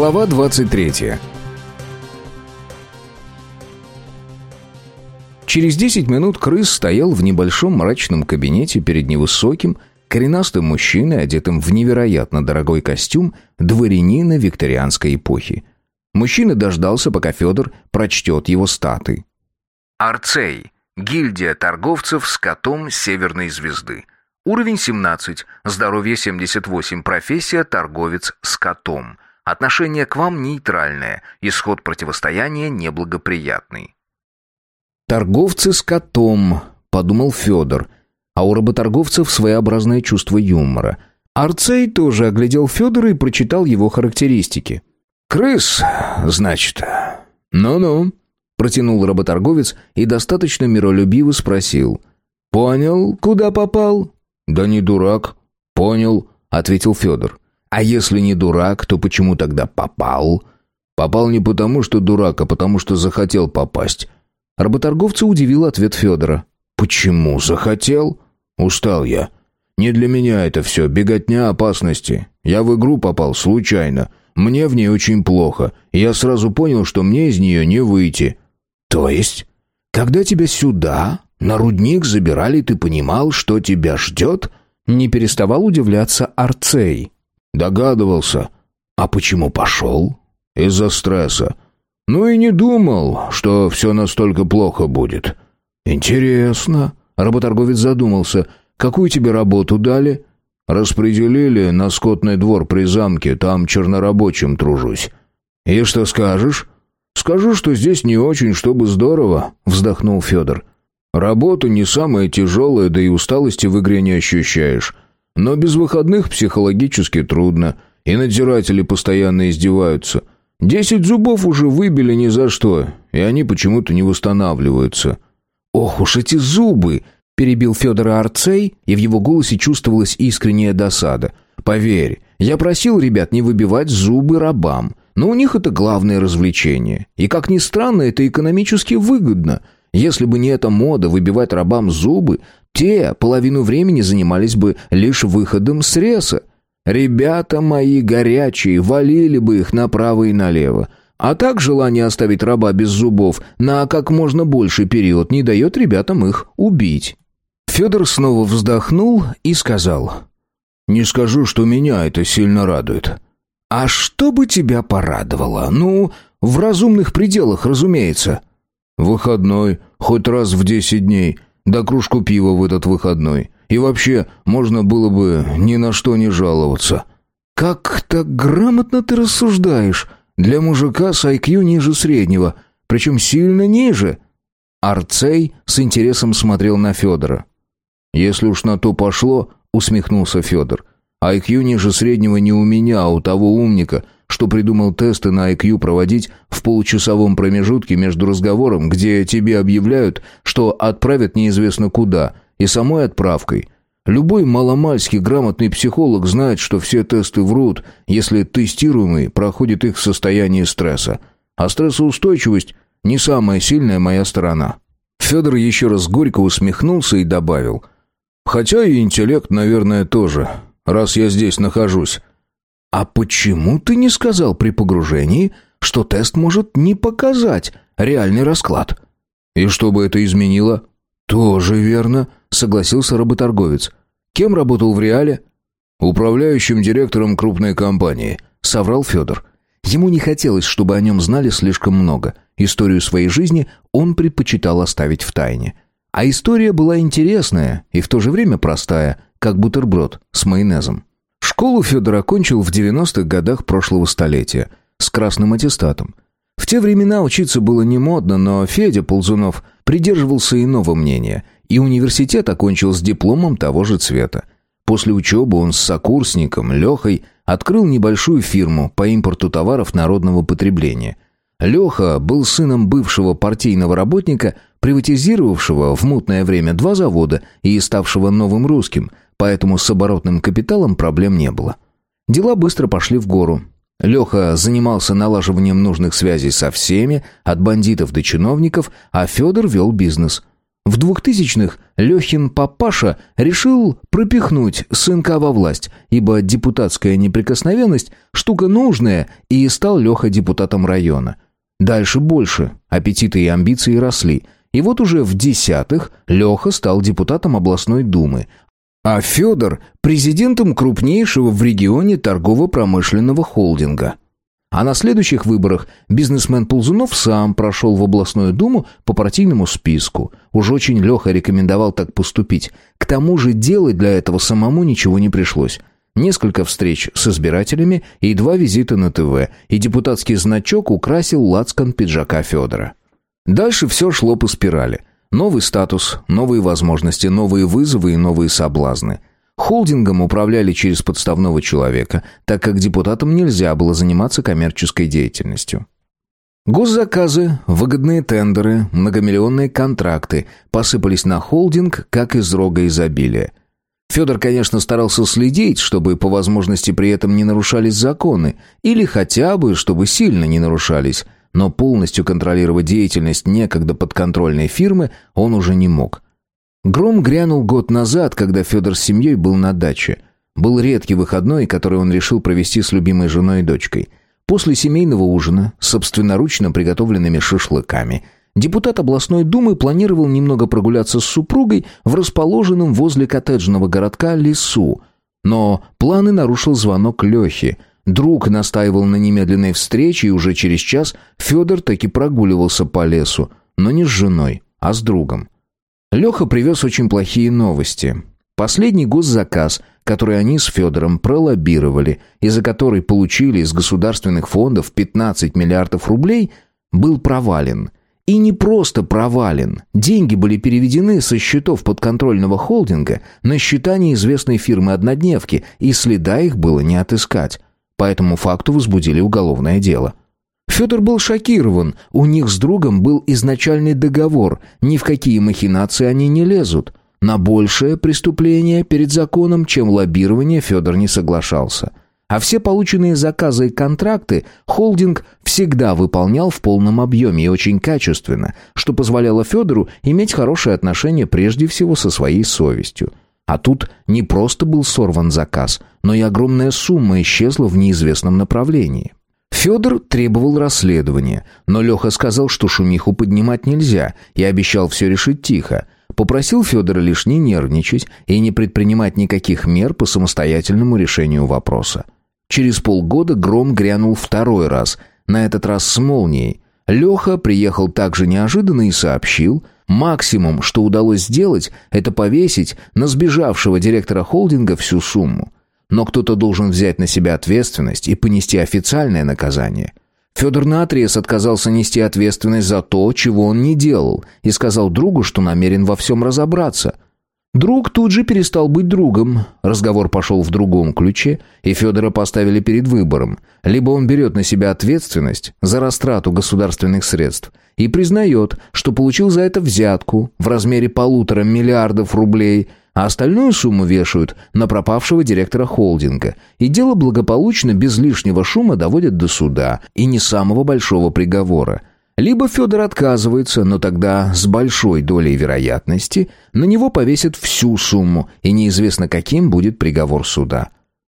Глава 23. Через 10 минут крыс стоял в небольшом мрачном кабинете перед невысоким, коренастым мужчиной, одетым в невероятно дорогой костюм дворянина викторианской эпохи. Мужчина дождался, пока Федор прочтет его статы. Арцей. Гильдия торговцев с котом Северной Звезды. Уровень 17. Здоровье 78. Профессия торговец с котом. Отношение к вам нейтральное. Исход противостояния неблагоприятный. «Торговцы с котом», — подумал Федор. А у работорговцев своеобразное чувство юмора. Арцей тоже оглядел Федора и прочитал его характеристики. «Крыс, значит?» «Ну-ну», — протянул работорговец и достаточно миролюбиво спросил. «Понял, куда попал?» «Да не дурак». «Понял», — ответил Федор. «А если не дурак, то почему тогда попал?» «Попал не потому, что дурак, а потому, что захотел попасть». Работорговца удивил ответ Федора. «Почему захотел?» «Устал я. Не для меня это все, беготня опасности. Я в игру попал случайно. Мне в ней очень плохо, я сразу понял, что мне из нее не выйти». «То есть, когда тебя сюда, на рудник забирали, ты понимал, что тебя ждет?» Не переставал удивляться Арцей. «Догадывался. А почему пошел?» «Из-за стресса. Ну и не думал, что все настолько плохо будет». «Интересно». Работорговец задумался. «Какую тебе работу дали?» Распределили на скотный двор при замке, там чернорабочим тружусь. И что скажешь? Скажу, что здесь не очень, чтобы здорово, вздохнул Федор. Работа не самая тяжелая, да и усталости в игре не ощущаешь. Но без выходных психологически трудно, и надзиратели постоянно издеваются. Десять зубов уже выбили ни за что, и они почему-то не восстанавливаются. Ох уж эти зубы! перебил Федора Арцей, и в его голосе чувствовалась искренняя досада. «Поверь, я просил ребят не выбивать зубы рабам, но у них это главное развлечение. И, как ни странно, это экономически выгодно. Если бы не эта мода выбивать рабам зубы, те половину времени занимались бы лишь выходом с реса. Ребята мои горячие, валили бы их направо и налево. А так желание оставить раба без зубов на как можно больший период не дает ребятам их убить. Федор снова вздохнул и сказал. «Не скажу, что меня это сильно радует». «А что бы тебя порадовало? Ну, в разумных пределах, разумеется». «Выходной, хоть раз в десять дней, да кружку пива в этот выходной. И вообще, можно было бы ни на что не жаловаться». «Как так грамотно ты рассуждаешь. Для мужика с IQ ниже среднего, причем сильно ниже». Арцей с интересом смотрел на Федора. «Если уж на то пошло», — усмехнулся Федор. «IQ ниже среднего не у меня, а у того умника, что придумал тесты на IQ проводить в получасовом промежутке между разговором, где тебе объявляют, что отправят неизвестно куда, и самой отправкой». Любой маломальский грамотный психолог знает, что все тесты врут, если тестируемый проходит их в состоянии стресса. А стрессоустойчивость – не самая сильная моя сторона. Федор еще раз горько усмехнулся и добавил – Хотя и интеллект, наверное, тоже, раз я здесь нахожусь. А почему ты не сказал при погружении, что тест может не показать реальный расклад? И что бы это изменило? Тоже верно, согласился работорговец. Кем работал в реале? Управляющим директором крупной компании, соврал Федор. Ему не хотелось, чтобы о нем знали слишком много. Историю своей жизни он предпочитал оставить в тайне. А история была интересная и в то же время простая, как бутерброд с майонезом. Школу Федор окончил в 90-х годах прошлого столетия с красным аттестатом. В те времена учиться было не модно, но Федя Ползунов придерживался иного мнения, и университет окончил с дипломом того же цвета. После учебы он с сокурсником Лехой открыл небольшую фирму по импорту товаров народного потребления. Леха был сыном бывшего партийного работника – приватизировавшего в мутное время два завода и ставшего новым русским, поэтому с оборотным капиталом проблем не было. Дела быстро пошли в гору. Леха занимался налаживанием нужных связей со всеми, от бандитов до чиновников, а Федор вел бизнес. В двухтысячных Лехин папаша решил пропихнуть сынка во власть, ибо депутатская неприкосновенность – штука нужная, и стал Леха депутатом района. Дальше больше, аппетиты и амбиции росли. И вот уже в десятых Леха стал депутатом областной думы, а Федор – президентом крупнейшего в регионе торгово-промышленного холдинга. А на следующих выборах бизнесмен Ползунов сам прошел в областную думу по партийному списку. Уж очень Леха рекомендовал так поступить. К тому же делать для этого самому ничего не пришлось. Несколько встреч с избирателями и два визита на ТВ, и депутатский значок украсил лацкан пиджака Федора. Дальше все шло по спирали. Новый статус, новые возможности, новые вызовы и новые соблазны – Холдингом управляли через подставного человека, так как депутатам нельзя было заниматься коммерческой деятельностью. Госзаказы, выгодные тендеры, многомиллионные контракты посыпались на холдинг, как из рога изобилия. Федор, конечно, старался следить, чтобы по возможности при этом не нарушались законы, или хотя бы, чтобы сильно не нарушались, но полностью контролировать деятельность некогда подконтрольной фирмы он уже не мог – Гром грянул год назад, когда Федор с семьей был на даче. Был редкий выходной, который он решил провести с любимой женой и дочкой. После семейного ужина, собственноручно приготовленными шашлыками, депутат областной думы планировал немного прогуляться с супругой в расположенном возле коттеджного городка лесу. Но планы нарушил звонок Лехи. Друг настаивал на немедленной встрече, и уже через час Федор таки прогуливался по лесу, но не с женой, а с другом. Леха привез очень плохие новости. Последний госзаказ, который они с Федором пролоббировали и за который получили из государственных фондов 15 миллиардов рублей, был провален. И не просто провален. Деньги были переведены со счетов подконтрольного холдинга на счета неизвестной фирмы-однодневки, и следа их было не отыскать. По этому факту возбудили уголовное дело. Федор был шокирован. У них с другом был изначальный договор. Ни в какие махинации они не лезут. На большее преступление перед законом, чем лоббирование, Федор не соглашался. А все полученные заказы и контракты холдинг всегда выполнял в полном объеме и очень качественно, что позволяло Федору иметь хорошие отношения прежде всего со своей совестью. А тут не просто был сорван заказ, но и огромная сумма исчезла в неизвестном направлении. Федор требовал расследования, но Леха сказал, что шумиху поднимать нельзя, и обещал все решить тихо. Попросил Федора лишь не нервничать и не предпринимать никаких мер по самостоятельному решению вопроса. Через полгода гром грянул второй раз, на этот раз с молнией. Леха приехал также неожиданно и сообщил, максимум, что удалось сделать, это повесить на сбежавшего директора холдинга всю сумму но кто-то должен взять на себя ответственность и понести официальное наказание. Федор наотрез отказался нести ответственность за то, чего он не делал, и сказал другу, что намерен во всем разобраться. Друг тут же перестал быть другом. Разговор пошел в другом ключе, и Федора поставили перед выбором. Либо он берет на себя ответственность за растрату государственных средств и признает, что получил за это взятку в размере полутора миллиардов рублей – а остальную сумму вешают на пропавшего директора холдинга, и дело благополучно без лишнего шума доводят до суда и не самого большого приговора. Либо Федор отказывается, но тогда с большой долей вероятности на него повесят всю сумму, и неизвестно каким будет приговор суда.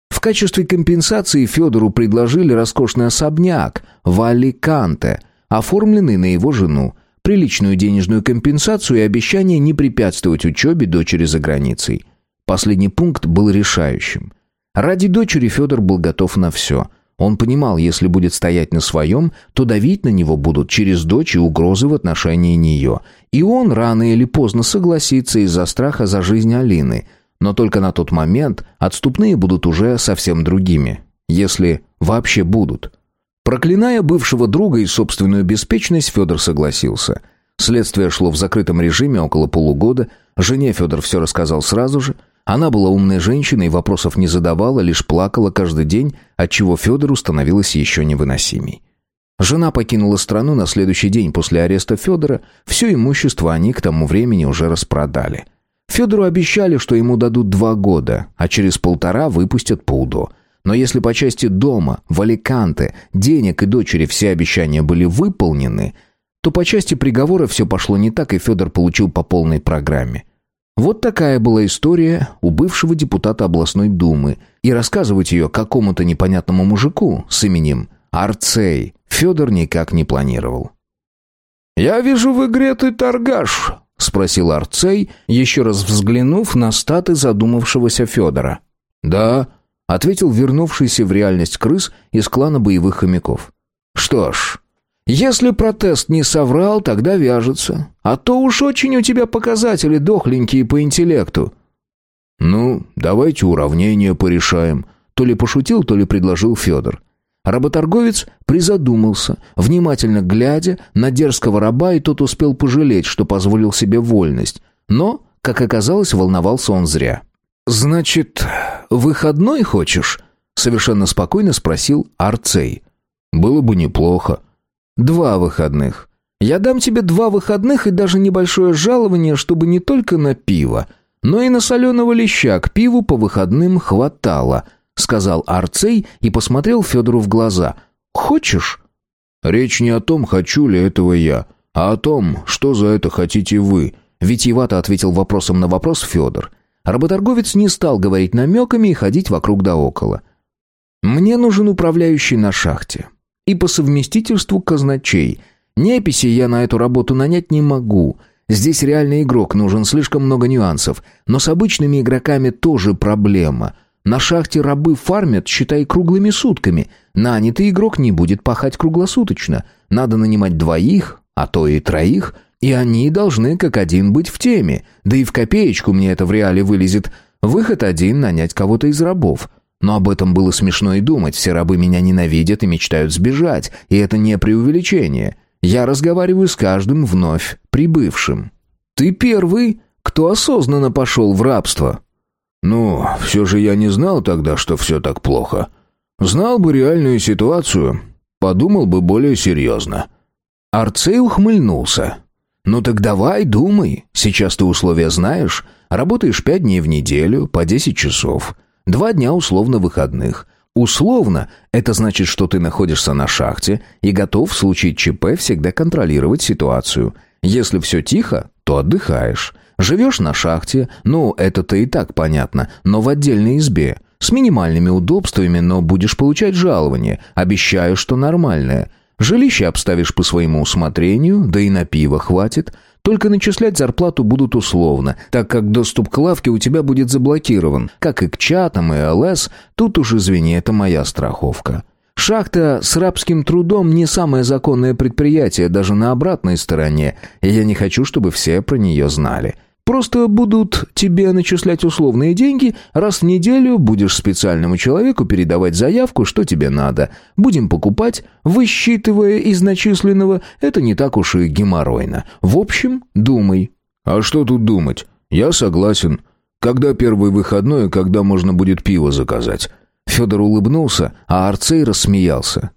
В качестве компенсации Федору предложили роскошный особняк в Аликанте, оформленный на его жену, приличную денежную компенсацию и обещание не препятствовать учебе дочери за границей. Последний пункт был решающим. Ради дочери Федор был готов на все. Он понимал, если будет стоять на своем, то давить на него будут через дочь и угрозы в отношении нее. И он рано или поздно согласится из-за страха за жизнь Алины. Но только на тот момент отступные будут уже совсем другими. Если вообще будут. Проклиная бывшего друга и собственную беспечность, Федор согласился. Следствие шло в закрытом режиме около полугода. Жене Федор все рассказал сразу же. Она была умной женщиной вопросов не задавала, лишь плакала каждый день, отчего Федору становилось еще невыносимей. Жена покинула страну на следующий день после ареста Федора. Все имущество они к тому времени уже распродали. Федору обещали, что ему дадут два года, а через полтора выпустят по УДО – но если по части дома, в Аликанте, денег и дочери все обещания были выполнены, то по части приговора все пошло не так, и Федор получил по полной программе. Вот такая была история у бывшего депутата областной думы, и рассказывать ее какому-то непонятному мужику с именем Арцей Федор никак не планировал. «Я вижу в игре ты торгаш», — спросил Арцей, еще раз взглянув на статы задумавшегося Федора. «Да», — ответил вернувшийся в реальность крыс из клана боевых хомяков. «Что ж, если протест не соврал, тогда вяжется. А то уж очень у тебя показатели дохленькие по интеллекту». «Ну, давайте уравнение порешаем», — то ли пошутил, то ли предложил Федор. Работорговец призадумался, внимательно глядя на дерзкого раба, и тот успел пожалеть, что позволил себе вольность. Но, как оказалось, волновался он зря. «Значит, выходной хочешь?» — совершенно спокойно спросил Арцей. «Было бы неплохо». «Два выходных. Я дам тебе два выходных и даже небольшое жалование, чтобы не только на пиво, но и на соленого леща к пиву по выходным хватало», — сказал Арцей и посмотрел Федору в глаза. «Хочешь?» «Речь не о том, хочу ли этого я, а о том, что за это хотите вы», — витиевато ответил вопросом на вопрос Федор. Работорговец не стал говорить намеками и ходить вокруг да около. «Мне нужен управляющий на шахте. И по совместительству казначей. Неписи я на эту работу нанять не могу». Здесь реальный игрок, нужен слишком много нюансов. Но с обычными игроками тоже проблема. На шахте рабы фармят, считай, круглыми сутками. Нанятый игрок не будет пахать круглосуточно. Надо нанимать двоих, а то и троих, и они должны как один быть в теме. Да и в копеечку мне это в реале вылезет. Выход один — нанять кого-то из рабов. Но об этом было смешно и думать. Все рабы меня ненавидят и мечтают сбежать. И это не преувеличение. Я разговариваю с каждым вновь прибывшим. Ты первый, кто осознанно пошел в рабство. «Ну, все же я не знал тогда, что все так плохо. Знал бы реальную ситуацию, подумал бы более серьезно». Арцей ухмыльнулся. «Ну так давай, думай. Сейчас ты условия знаешь. Работаешь пять дней в неделю, по десять часов. Два дня условно выходных. Условно – это значит, что ты находишься на шахте и готов в случае ЧП всегда контролировать ситуацию. Если все тихо, то отдыхаешь. Живешь на шахте, ну, это-то и так понятно, но в отдельной избе. С минимальными удобствами, но будешь получать жалование. Обещаю, что нормальное. Жилище обставишь по своему усмотрению, да и на пиво хватит. Только начислять зарплату будут условно, так как доступ к лавке у тебя будет заблокирован. Как и к чатам и ЛС, тут уж извини, это моя страховка. Шахта с рабским трудом не самое законное предприятие даже на обратной стороне, и я не хочу, чтобы все про нее знали. Просто будут тебе начислять условные деньги, раз в неделю будешь специальному человеку передавать заявку, что тебе надо. Будем покупать, высчитывая из начисленного, это не так уж и геморройно. В общем, думай». «А что тут думать? Я согласен. Когда первый выходной, когда можно будет пиво заказать?» Федор улыбнулся, а Арцей рассмеялся.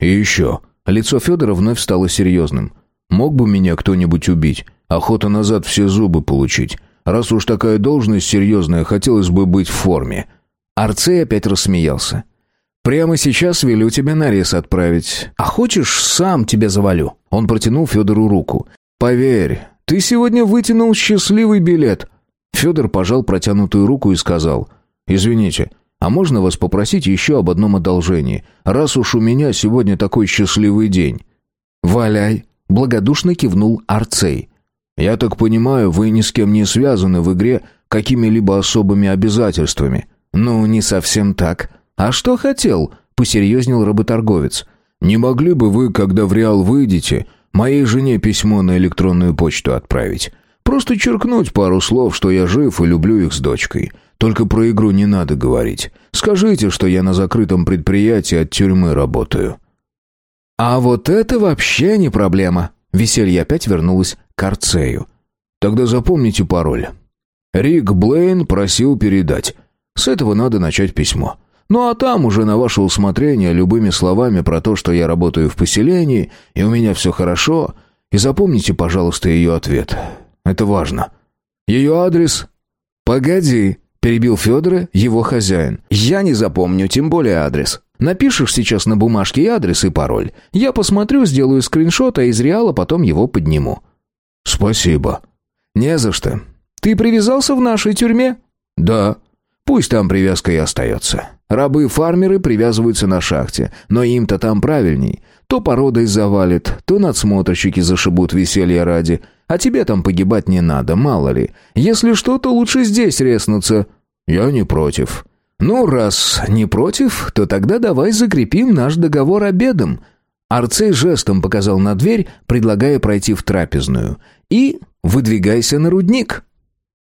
«И еще». Лицо Федора вновь стало серьезным. «Мог бы меня кто-нибудь убить? Охота назад все зубы получить. Раз уж такая должность серьезная, хотелось бы быть в форме». Арцей опять рассмеялся. «Прямо сейчас велю тебя на рез отправить. А хочешь, сам тебя завалю?» Он протянул Федору руку. «Поверь, ты сегодня вытянул счастливый билет». Федор пожал протянутую руку и сказал. «Извините, а можно вас попросить еще об одном одолжении, раз уж у меня сегодня такой счастливый день?» «Валяй», — благодушно кивнул Арцей. Я так понимаю, вы ни с кем не связаны в игре какими-либо особыми обязательствами. Ну, не совсем так. А что хотел? посерьезнел работорговец. Не могли бы вы, когда в Реал выйдете, моей жене письмо на электронную почту отправить? Просто черкнуть пару слов, что я жив и люблю их с дочкой. Только про игру не надо говорить. Скажите, что я на закрытом предприятии от тюрьмы работаю. А вот это вообще не проблема. Веселье опять вернулось к Арцею. «Тогда запомните пароль. Рик Блейн просил передать. С этого надо начать письмо. Ну а там уже на ваше усмотрение любыми словами про то, что я работаю в поселении, и у меня все хорошо. И запомните, пожалуйста, ее ответ. Это важно. Ее адрес...» «Погоди», — перебил Федора его хозяин. «Я не запомню, тем более адрес. Напишешь сейчас на бумажке и адрес, и пароль. Я посмотрю, сделаю скриншот, а из Реала потом его подниму». «Спасибо». «Не за что. Ты привязался в нашей тюрьме?» «Да». «Пусть там привязка и остается. Рабы-фармеры привязываются на шахте, но им-то там правильней. То породой завалит, то надсмотрщики зашибут веселье ради. А тебе там погибать не надо, мало ли. Если что, то лучше здесь резнуться». «Я не против». «Ну, раз не против, то тогда давай закрепим наш договор обедом». Арцей жестом показал на дверь, предлагая пройти в трапезную. «И выдвигайся на рудник».